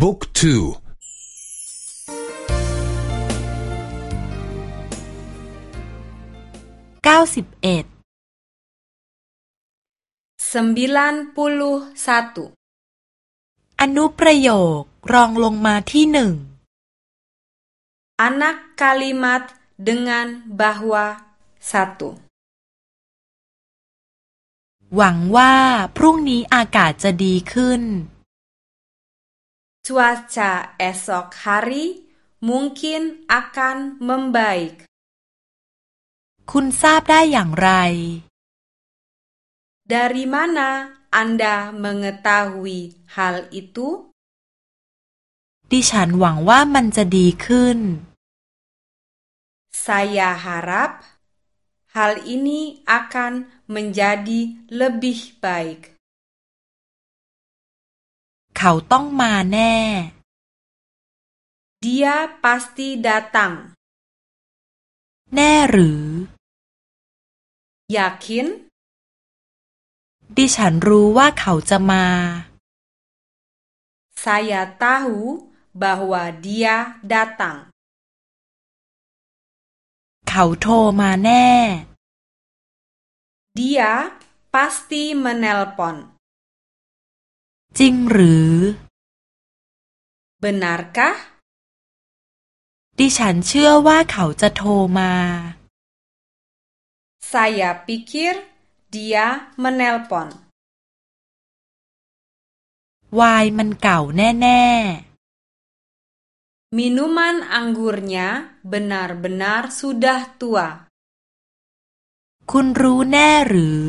บุ๊กทูเก้าสิบเอ็ดสิบเลันปูลอนุประโยครองลงมาที่หนึ่งอันักคำมั a ด dengan bahwa หวังว่าพรุ่งนี้อากาศจะดีขึ้น Cuaca esok hari mungkin akan membaik. คุณทราบได้อย่างไร Dari mana Anda mengetahui hal itu? ดิฉันหวังว่ามันจะดีขึ้น Saya harap hal ini akan menjadi lebih baik. ขาต้องมาแน่ dia pasti datang แน่หรือ yakin ดิฉันรู้ว่าเขาจะมา saya tahu bahwa dia datang เขาโทรมาแน่ dia pasti menelpon จริงหรือ benarkah ดิฉันเชื่อว่าเขาจะโทรมา saya pikir dia menelpon วายมันเก่าแน่ๆ minuman anggurnya benar-benar sudah tua คุณรู้แน่หรือ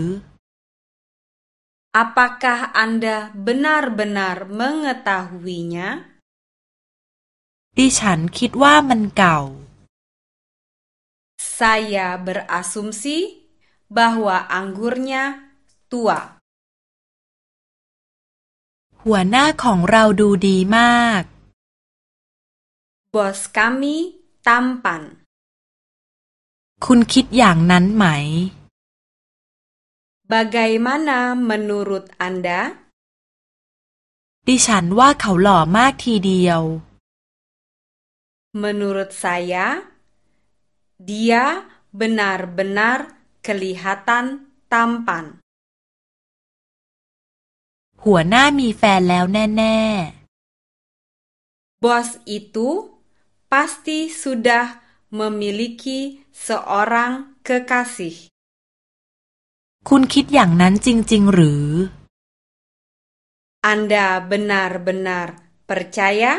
Apakah Anda benar-benar mengetahuinya? ดิฉันคิดว่ามันเก่า Saya berasumsi bahwa anggurnya tua. หัวหน้าของเราดูดีมาก Bos kami tampan. คุณคิดอย่างนั้นไหม Bagaimana menurut Anda? ดิฉันว่าเขาหล่อมากทีเดียว Menurut saya, dia benar-benar kelihatan tampan. หัวหน้ามีแฟนแล้วแน่ๆ Bos itu pasti sudah memiliki seorang kekasih. คุณคิดอย่างนั้นจริงๆหรือ อันดาเบนาร์เบนาร์ปรชายะ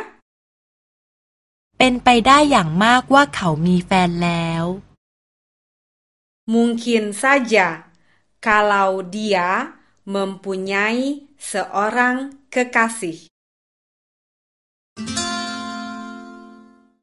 เป็นไปได้อย่างมากว่าเขามีแฟนแล้วมุงคินซาจาคาลาเดียมมปุญไยเซอรังเคกาซิ